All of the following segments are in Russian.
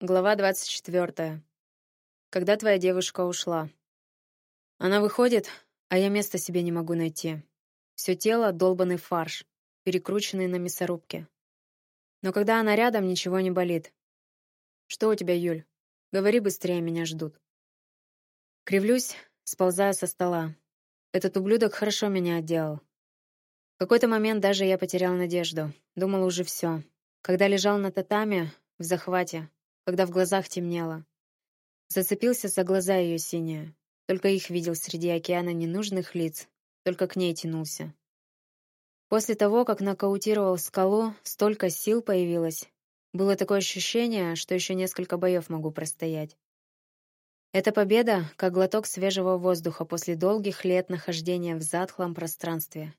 Глава 24. Когда твоя девушка ушла. Она выходит, а я места себе не могу найти. Все тело — долбанный фарш, перекрученный на мясорубке. Но когда она рядом, ничего не болит. Что у тебя, Юль? Говори быстрее, меня ждут. Кривлюсь, сползая со стола. Этот ублюдок хорошо меня отделал. В какой-то момент даже я потерял надежду. Думал уже все. Когда лежал на татаме, в захвате, когда в глазах темнело. Зацепился за глаза ее синие. Только их видел среди океана ненужных лиц. Только к ней тянулся. После того, как нокаутировал скалу, столько сил появилось. Было такое ощущение, что еще несколько боев могу простоять. Эта победа — как глоток свежего воздуха после долгих лет нахождения в затхлом пространстве.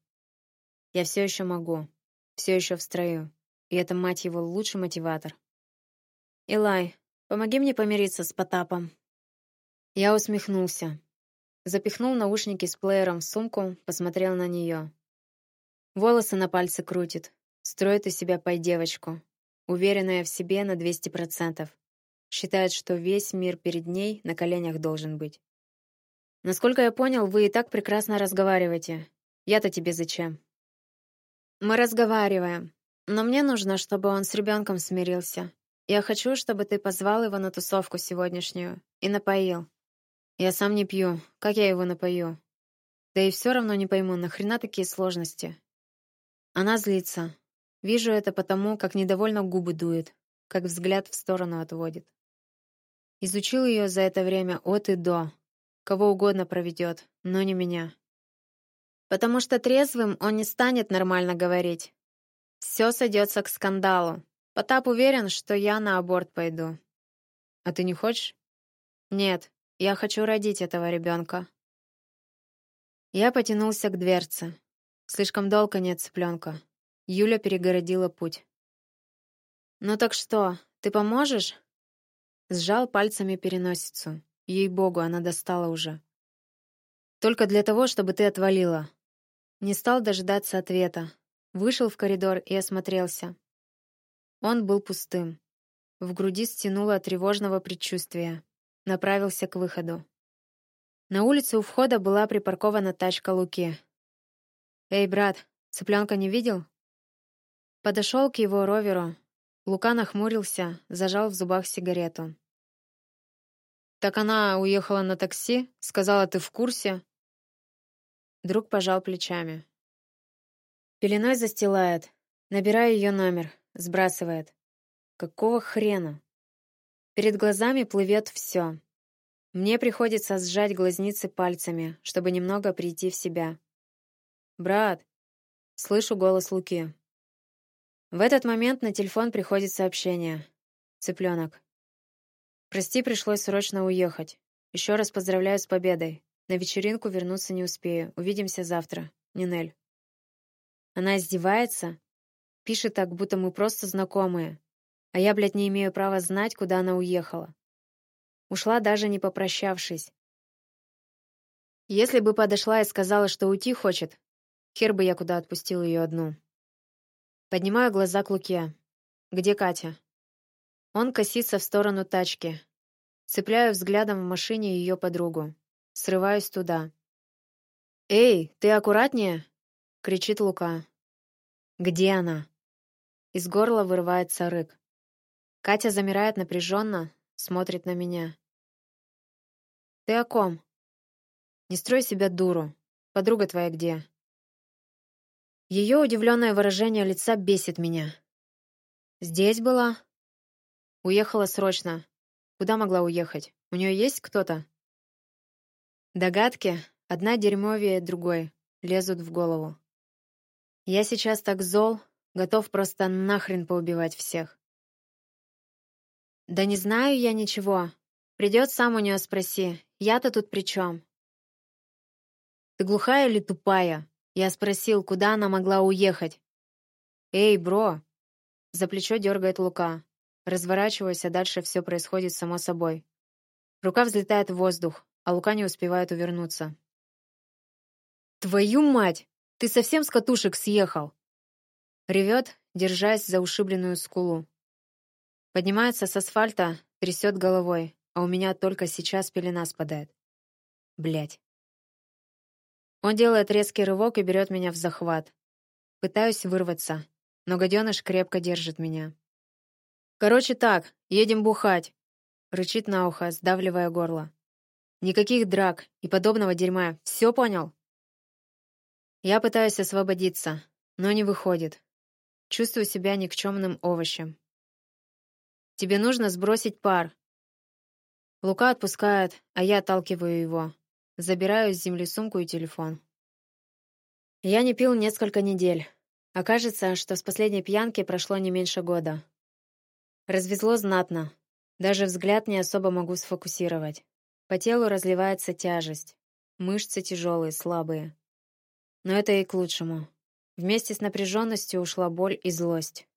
Я все еще могу, все еще в строю, и это, мать его, лучший мотиватор. «Илай, помоги мне помириться с Потапом». Я усмехнулся. Запихнул наушники с плеером в сумку, посмотрел на нее. Волосы на пальце крутит. Строит из себя пой-девочку. Уверенная в себе на 200%. Считает, что весь мир перед ней на коленях должен быть. Насколько я понял, вы и так прекрасно разговариваете. Я-то тебе зачем? Мы разговариваем. Но мне нужно, чтобы он с ребенком смирился. Я хочу, чтобы ты позвал его на тусовку сегодняшнюю и напоил. Я сам не пью. Как я его напою? Да и все равно не пойму, нахрена такие сложности? Она злится. Вижу это потому, как недовольно губы дует, как взгляд в сторону отводит. Изучил ее за это время от и до. Кого угодно проведет, но не меня. Потому что трезвым он не станет нормально говорить. Все сойдется к скандалу. Потап уверен, что я на аборт пойду. А ты не хочешь? Нет, я хочу родить этого ребенка. Я потянулся к дверце. Слишком долго нет цыпленка. Юля перегородила путь. «Ну так что, ты поможешь?» Сжал пальцами переносицу. Ей-богу, она достала уже. «Только для того, чтобы ты отвалила». Не стал дожидаться ответа. Вышел в коридор и осмотрелся. Он был пустым. В груди стянуло тревожного предчувствия. Направился к выходу. На улице у входа была припаркована тачка Луки. «Эй, брат, цыпленка не видел?» Подошел к его роверу. Лука нахмурился, зажал в зубах сигарету. «Так она уехала на такси? Сказала, ты в курсе?» Друг пожал плечами. Пеленой застилает. Набираю ее номер. Сбрасывает. Какого хрена? Перед глазами плывет все. Мне приходится сжать глазницы пальцами, чтобы немного прийти в себя. «Брат!» Слышу голос Луки. В этот момент на телефон приходит сообщение. «Цыпленок». «Прости, пришлось срочно уехать. Еще раз поздравляю с победой. На вечеринку вернуться не успею. Увидимся завтра. Нинель». Она издевается? Пишет так, будто мы просто знакомые. А я, блядь, не имею права знать, куда она уехала. Ушла даже не попрощавшись. Если бы подошла и сказала, что уйти хочет, хер бы я куда отпустил ее одну. Поднимаю глаза к Луке. Где Катя? Он косится в сторону тачки. Цепляю взглядом в машине ее подругу. Срываюсь туда. «Эй, ты аккуратнее!» — кричит Лука. «Где она?» Из горла вырывается рык. Катя замирает напряженно, смотрит на меня. «Ты о ком?» «Не строй себя дуру. Подруга твоя где?» Ее удивленное выражение лица бесит меня. «Здесь была?» «Уехала срочно. Куда могла уехать? У нее есть кто-то?» Догадки, одна дерьмовее другой, лезут в голову. Я сейчас так зол, Готов просто нахрен поубивать всех. Да не знаю я ничего. Придет, сам у нее спроси. Я-то тут при чем? Ты глухая или тупая? Я спросил, куда она могла уехать. Эй, бро! За плечо дергает Лука. Разворачиваюсь, а дальше все происходит само собой. Рука взлетает в воздух, а Лука не успевает увернуться. «Твою мать! Ты совсем с катушек съехал!» Ревет, держась за ушибленную скулу. Поднимается с асфальта, трясет головой, а у меня только сейчас пелена спадает. Блять. Он делает резкий рывок и берет меня в захват. Пытаюсь вырваться, но гаденыш крепко держит меня. «Короче так, едем бухать», — рычит на ухо, сдавливая горло. «Никаких драк и подобного дерьма, все понял?» Я пытаюсь освободиться, но не выходит. Чувствую себя никчемным овощем. «Тебе нужно сбросить пар». Лука отпускает, а я отталкиваю его. Забираю с земли сумку и телефон. Я не пил несколько недель. Окажется, что с последней пьянки прошло не меньше года. Развезло знатно. Даже взгляд не особо могу сфокусировать. По телу разливается тяжесть. Мышцы тяжелые, слабые. Но это и к лучшему. Вместе с напряженностью ушла боль и злость.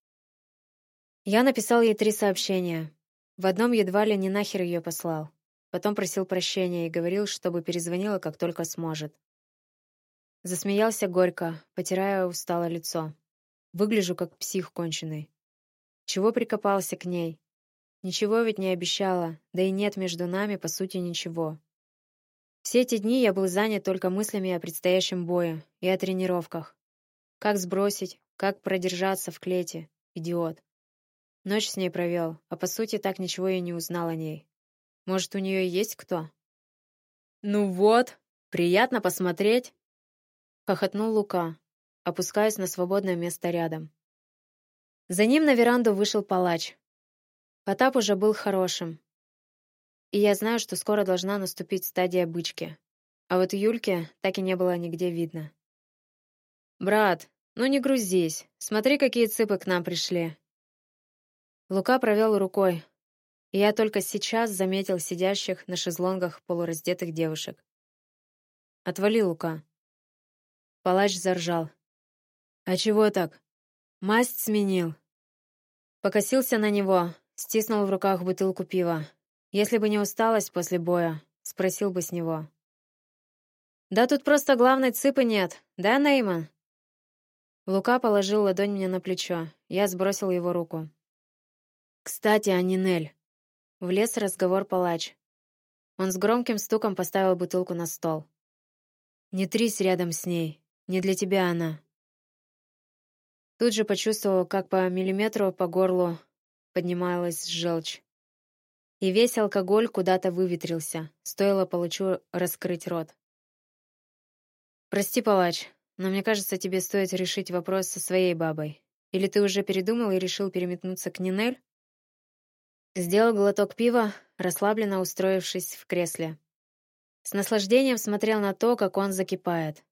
Я написал ей три сообщения. В одном едва ли не нахер ее послал. Потом просил прощения и говорил, чтобы перезвонила, как только сможет. Засмеялся горько, потирая устало лицо. Выгляжу как псих конченый. Чего прикопался к ней? Ничего ведь не обещала, да и нет между нами, по сути, ничего. Все эти дни я был занят только мыслями о предстоящем бое и о тренировках. Как сбросить, как продержаться в клете. Идиот. Ночь с ней провел, а по сути так ничего и не узнал о ней. Может, у нее есть кто? «Ну вот, приятно посмотреть!» Хохотнул Лука, опускаясь на свободное место рядом. За ним на веранду вышел палач. Потап уже был хорошим. И я знаю, что скоро должна наступить стадия бычки. А вот Юльки так и не было нигде видно. «Брат, ну не грузись. Смотри, какие цыпы к нам пришли». Лука провел рукой, и я только сейчас заметил сидящих на шезлонгах полураздетых девушек. «Отвали, Лука!» Палач заржал. «А чего так? Масть сменил?» Покосился на него, стиснул в руках бутылку пива. Если бы не усталость после боя, спросил бы с него. «Да тут просто главной цыпы нет, да, Нейман?» Лука положил ладонь мне на плечо. Я сбросил его руку. «Кстати, о Нинель. Влез разговор палач. Он с громким стуком поставил бутылку на стол. «Не трись рядом с ней. Не для тебя она». Тут же почувствовал, как по миллиметру по горлу поднималась желчь. И весь алкоголь куда-то выветрился, стоило получу раскрыть рот. «Прости, палач, но мне кажется, тебе стоит решить вопрос со своей бабой. Или ты уже передумал и решил переметнуться к Нинель?» Сделал глоток пива, расслабленно устроившись в кресле. С наслаждением смотрел на то, как он закипает.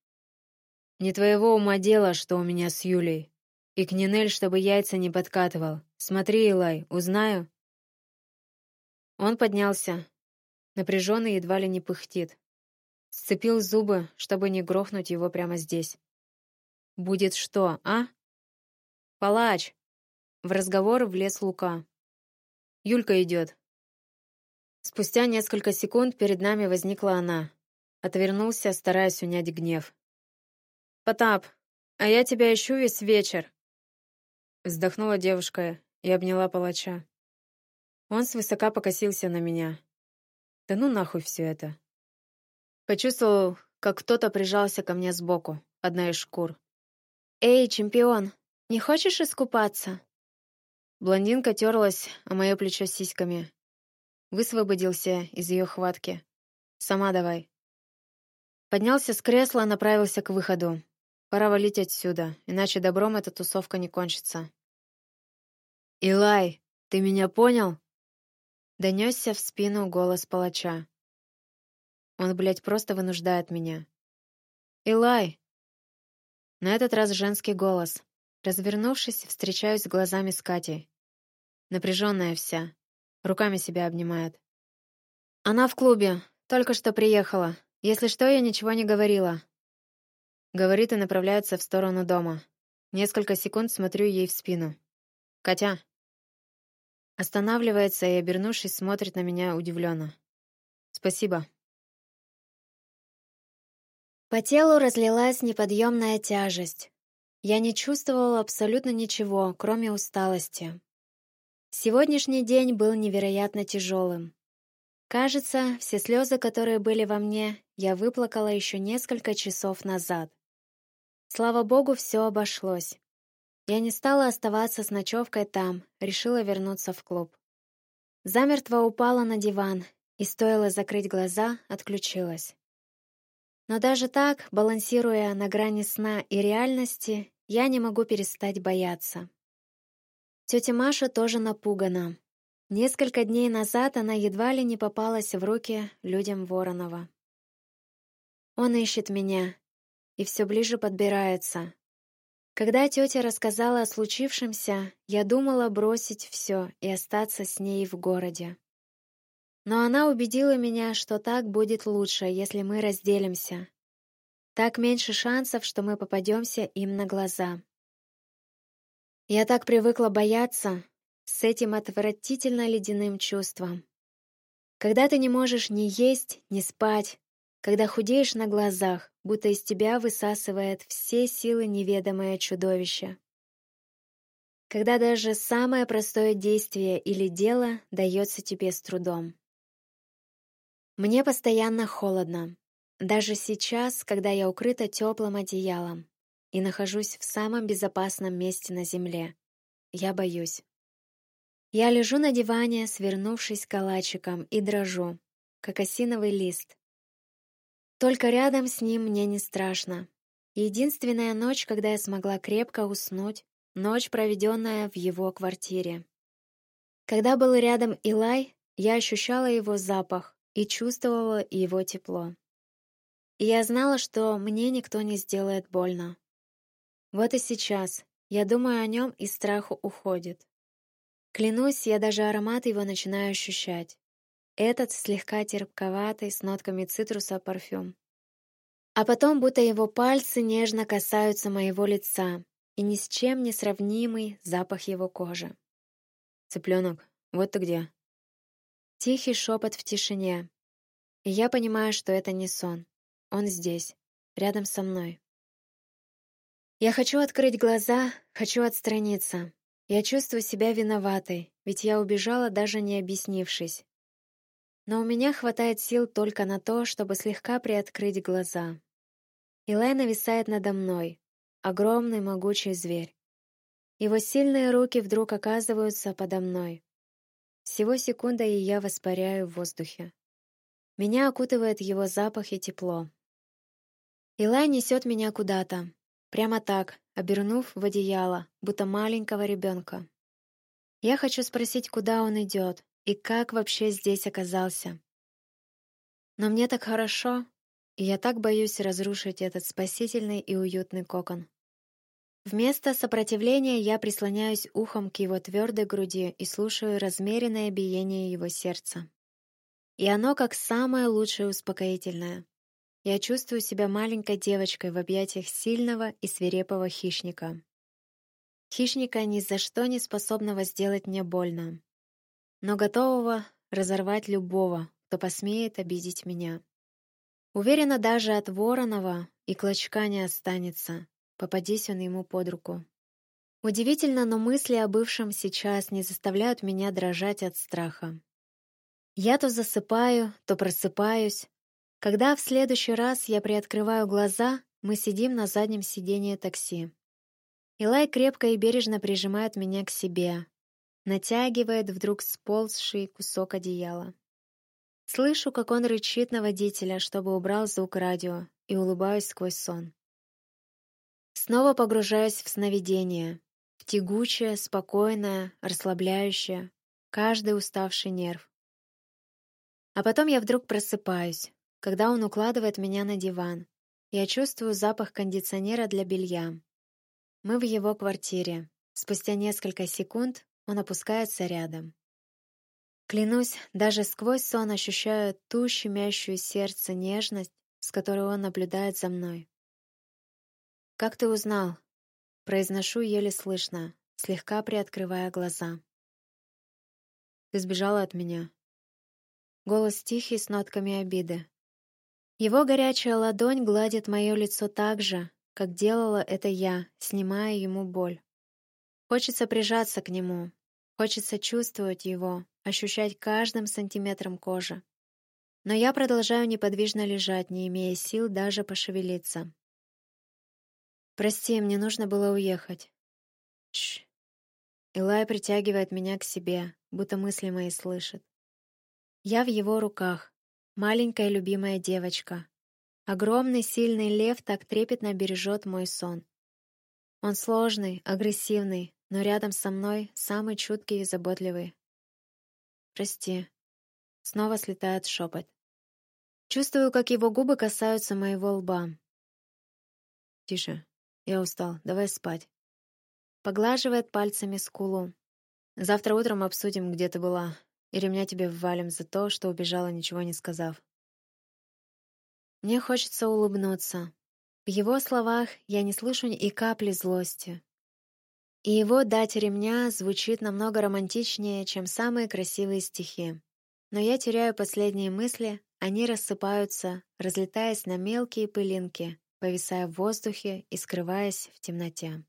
«Не твоего ума дело, что у меня с Юлей. И к Нинель, чтобы яйца не подкатывал. Смотри, Илай, узнаю». Он поднялся. Напряженный едва ли не пыхтит. Сцепил зубы, чтобы не грохнуть его прямо здесь. «Будет что, а?» «Палач!» В разговор влез Лука. Юлька идет. Спустя несколько секунд перед нами возникла она. Отвернулся, стараясь унять гнев. «Потап, а я тебя ищу весь вечер!» Вздохнула девушка и обняла палача. Он свысока покосился на меня. «Да ну нахуй все это!» Почувствовал, как кто-то прижался ко мне сбоку, одна из шкур. «Эй, чемпион, не хочешь искупаться?» Блондинка терлась о мое плечо сиськами. Высвободился из ее хватки. «Сама давай». Поднялся с кресла, направился к выходу. Пора валить отсюда, иначе добром эта тусовка не кончится. «Илай, ты меня понял?» Донесся в спину голос палача. Он, блядь, просто вынуждает меня. «Илай!» На этот раз женский голос. Развернувшись, встречаюсь глазами с Катей. Напряженная вся. Руками себя обнимает. Она в клубе. Только что приехала. Если что, я ничего не говорила. Говорит и направляется в сторону дома. Несколько секунд смотрю ей в спину. «Катя!» Останавливается и, обернувшись, смотрит на меня удивленно. «Спасибо». По телу разлилась неподъемная тяжесть. Я не чувствовала абсолютно ничего, кроме усталости. Сегодняшний день был невероятно тяжелым. Кажется, все слезы, которые были во мне, я выплакала еще несколько часов назад. Слава богу, все обошлось. Я не стала оставаться с ночевкой там, решила вернуться в клуб. Замертво упала на диван, и стоило закрыть глаза, отключилась. Но даже так, балансируя на грани сна и реальности, я не могу перестать бояться. Тетя Маша тоже напугана. Несколько дней назад она едва ли не попалась в руки людям Воронова. Он ищет меня и все ближе подбирается. Когда тетя рассказала о случившемся, я думала бросить все и остаться с ней в городе. Но она убедила меня, что так будет лучше, если мы разделимся. Так меньше шансов, что мы попадемся им на глаза. Я так привыкла бояться, с этим отвратительно ледяным чувством. Когда ты не можешь ни есть, ни спать, когда худеешь на глазах, будто из тебя высасывает все силы неведомое чудовище. Когда даже самое простое действие или дело дается тебе с трудом. Мне постоянно холодно. Даже сейчас, когда я укрыта теплым одеялом и нахожусь в самом безопасном месте на земле, я боюсь. Я лежу на диване, свернувшись калачиком, и дрожу, как осиновый лист. Только рядом с ним мне не страшно. Единственная ночь, когда я смогла крепко уснуть, ночь, проведенная в его квартире. Когда был рядом Илай, я ощущала его запах и чувствовала его тепло. И я знала, что мне никто не сделает больно. Вот и сейчас я думаю о нем, и страх уходит. Клянусь, я даже аромат его начинаю ощущать. Этот слегка терпковатый, с нотками цитруса парфюм. А потом будто его пальцы нежно касаются моего лица, и ни с чем не сравнимый запах его кожи. «Цыпленок, вот ты где?» Тихий шепот в тишине. И я понимаю, что это не сон. Он здесь, рядом со мной. Я хочу открыть глаза, хочу отстраниться, я чувствую себя виноватой, ведь я убежала, даже не объяснившись. Но у меня хватает сил только на то, чтобы слегка приоткрыть глаза. Илай нависает надо мной, огромный могучий зверь. Его сильные руки вдруг оказываются подо мной. Всего секунда, и я воспаряю в воздухе. Меня окутывает его запах и тепло. Илай несет меня куда-то. Прямо так, обернув в одеяло, будто маленького ребенка. Я хочу спросить, куда он идет и как вообще здесь оказался. Но мне так хорошо, и я так боюсь разрушить этот спасительный и уютный кокон. Вместо сопротивления я прислоняюсь ухом к его твердой груди и слушаю размеренное биение его сердца. И оно как самое лучшее успокоительное. Я чувствую себя маленькой девочкой в объятиях сильного и свирепого хищника. Хищника ни за что не способного сделать мне больно, но готового разорвать любого, кто посмеет обидеть меня. Уверена, даже от Воронова и клочка не останется, попадись он ему под руку. Удивительно, но мысли о бывшем сейчас не заставляют меня дрожать от страха. Я то засыпаю, то просыпаюсь, когда в следующий раз я приоткрываю глаза, мы сидим на заднем сиденье такси. Илай крепко и бережно прижимает меня к себе, натягивает вдруг сползший кусок одеяла. Слышу, как он рычит на водителя, чтобы убрал звук радио, и улыбаюсь сквозь сон. Снова погружаюсь в сновидение, в тягучее, спокойное, расслабляющее, каждый уставший нерв. А потом я вдруг просыпаюсь, когда он укладывает меня на диван, я чувствую запах кондиционера для белья. Мы в его квартире. Спустя несколько секунд он опускается рядом. Клянусь, даже сквозь сон ощущаю ту щемящую сердце нежность, с которой он наблюдает за мной. «Как ты узнал?» Произношу еле слышно, слегка приоткрывая глаза. «Ты сбежала от меня». Голос тихий с нотками обиды. Его горячая ладонь гладит мое лицо так же, как делала это я, снимая ему боль. Хочется прижаться к нему. Хочется чувствовать его, ощущать каждым сантиметром кожи. Но я продолжаю неподвижно лежать, не имея сил даже пошевелиться. Прости, мне нужно было уехать. Чш. Илай притягивает меня к себе, будто мысли мои слышит. Я в его руках, маленькая любимая девочка. Огромный сильный лев так трепетно бережет мой сон. Он сложный, агрессивный, но рядом со мной самый чуткий и заботливый. Прости. Снова слетает шепот. Чувствую, как его губы касаются моего лба. Тише. Я устал. Давай спать. Поглаживает пальцами скулу. Завтра утром обсудим, где ты была, и ремня тебе ввалим за то, что убежала, ничего не сказав. Мне хочется улыбнуться. В его словах я не слышу и капли злости. И его «дать ремня» звучит намного романтичнее, чем самые красивые стихи. Но я теряю последние мысли, они рассыпаются, разлетаясь на мелкие пылинки, повисая в воздухе и скрываясь в темноте.